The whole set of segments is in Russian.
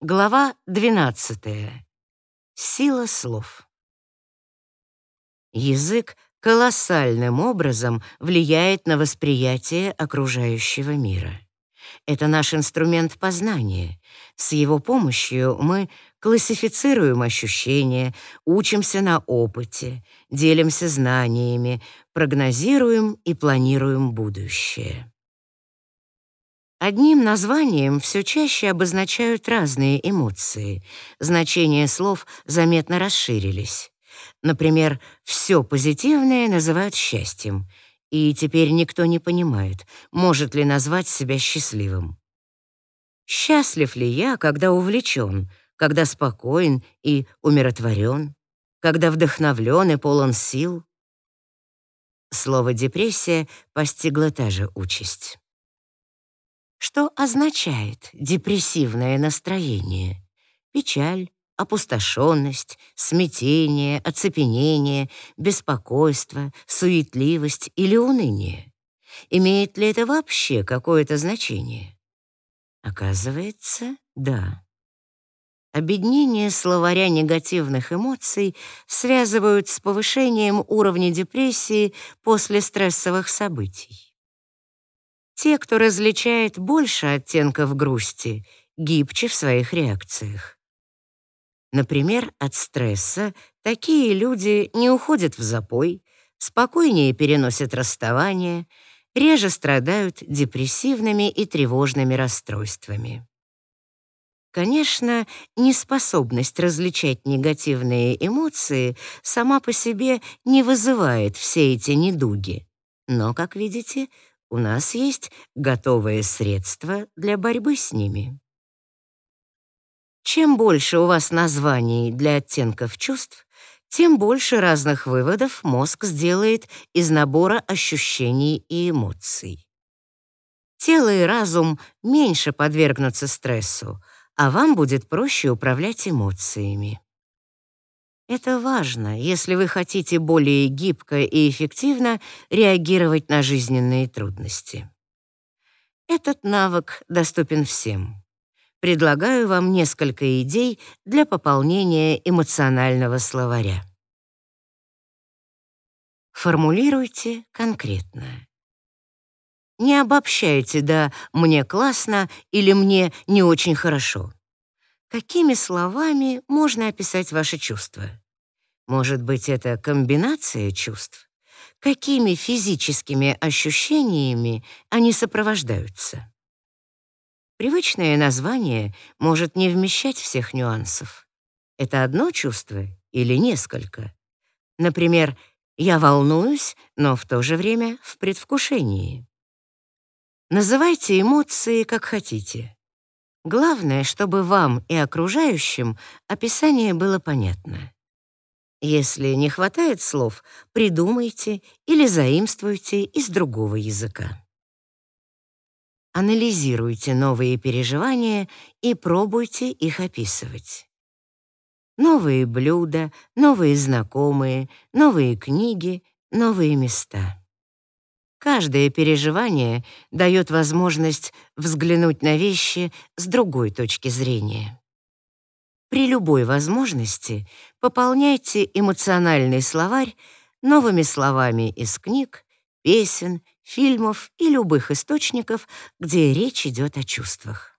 Глава 12. Сила слов. Язык колоссальным образом влияет на восприятие окружающего мира. Это наш инструмент познания. С его помощью мы классифицируем ощущения, учимся на опыте, делимся знаниями, прогнозируем и планируем будущее. Одним названием все чаще обозначают разные эмоции. Значения слов заметно расширились. Например, все позитивное называют счастьем, и теперь никто не понимает, может ли назвать себя счастливым. Счастлив ли я, когда увлечен, когда спокоен и умиротворен, когда вдохновлен и полон сил? Слово «депрессия» постигло та же участь. Что означает депрессивное настроение? Печаль, опустошенность, смятение, оцепенение, беспокойство, суетливость или уныние? Имеет ли это вообще какое-то значение? Оказывается, да. Объединение словаря негативных эмоций связывают с повышением уровня депрессии после стрессовых событий. Те, кто различает больше оттенков грусти, гибче в своих реакциях. Например, от стресса такие люди не уходят в запой, спокойнее переносят расставание, реже страдают депрессивными и тревожными расстройствами. Конечно, неспособность различать негативные эмоции сама по себе не вызывает все эти недуги. Но, как видите, у нас есть готовые средства для борьбы с ними. Чем больше у вас названий для оттенков чувств, тем больше разных выводов мозг сделает из набора ощущений и эмоций. Тело и разум меньше подвергнутся стрессу, а вам будет проще управлять эмоциями. Это важно, если вы хотите более гибко и эффективно реагировать на жизненные трудности. Этот навык доступен всем. Предлагаю вам несколько идей для пополнения эмоционального словаря. Формулируйте конкретно. Не обобщайте «да, мне классно» или «мне не очень хорошо». Какими словами можно описать ваши чувства? Может быть, это комбинация чувств? Какими физическими ощущениями они сопровождаются? Привычное название может не вмещать всех нюансов. Это одно чувство или несколько? Например, «я волнуюсь, но в то же время в предвкушении». Называйте эмоции как хотите. Главное, чтобы вам и окружающим описание было понятно. Если не хватает слов, придумайте или заимствуйте из другого языка. Анализируйте новые переживания и пробуйте их описывать. Новые блюда, новые знакомые, новые книги, новые места. Каждое переживание дает возможность взглянуть на вещи с другой точки зрения. При любой возможности пополняйте эмоциональный словарь новыми словами из книг, песен, фильмов и любых источников, где речь идет о чувствах.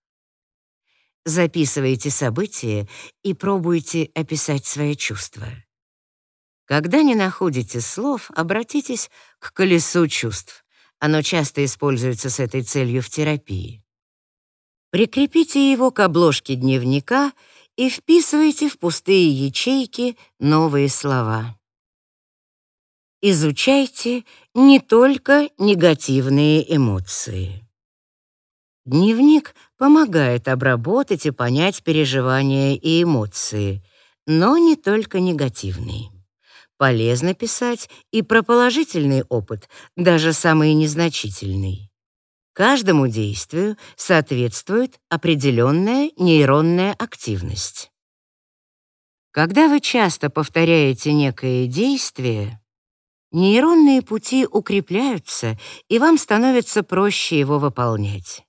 Записывайте события и пробуйте описать свои чувства. Когда не находите слов, обратитесь к колесу чувств. Оно часто используется с этой целью в терапии. Прикрепите его к обложке дневника и вписывайте в пустые ячейки новые слова. Изучайте не только негативные эмоции. Дневник помогает обработать и понять переживания и эмоции, но не только негативные. Полезно писать и про положительный опыт, даже самый незначительный. Каждому действию соответствует определенная нейронная активность. Когда вы часто повторяете некое действие, нейронные пути укрепляются, и вам становится проще его выполнять.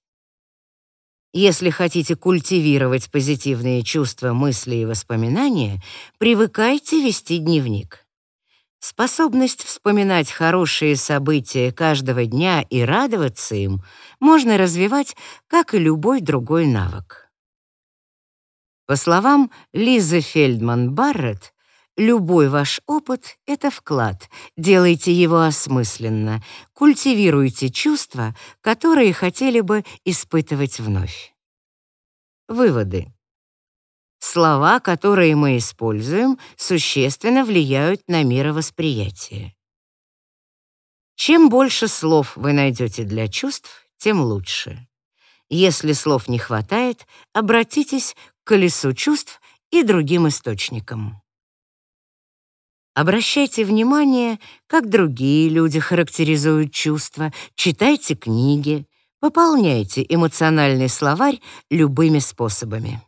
Если хотите культивировать позитивные чувства, мысли и воспоминания, привыкайте вести дневник. Способность вспоминать хорошие события каждого дня и радоваться им можно развивать, как и любой другой навык. По словам Лизы Фельдман-Барретт, любой ваш опыт — это вклад, делайте его осмысленно, культивируйте чувства, которые хотели бы испытывать вновь. Выводы. Слова, которые мы используем, существенно влияют на мировосприятие. Чем больше слов вы найдете для чувств, тем лучше. Если слов не хватает, обратитесь к колесу чувств и другим источникам. Обращайте внимание, как другие люди характеризуют чувства, читайте книги, пополняйте эмоциональный словарь любыми способами.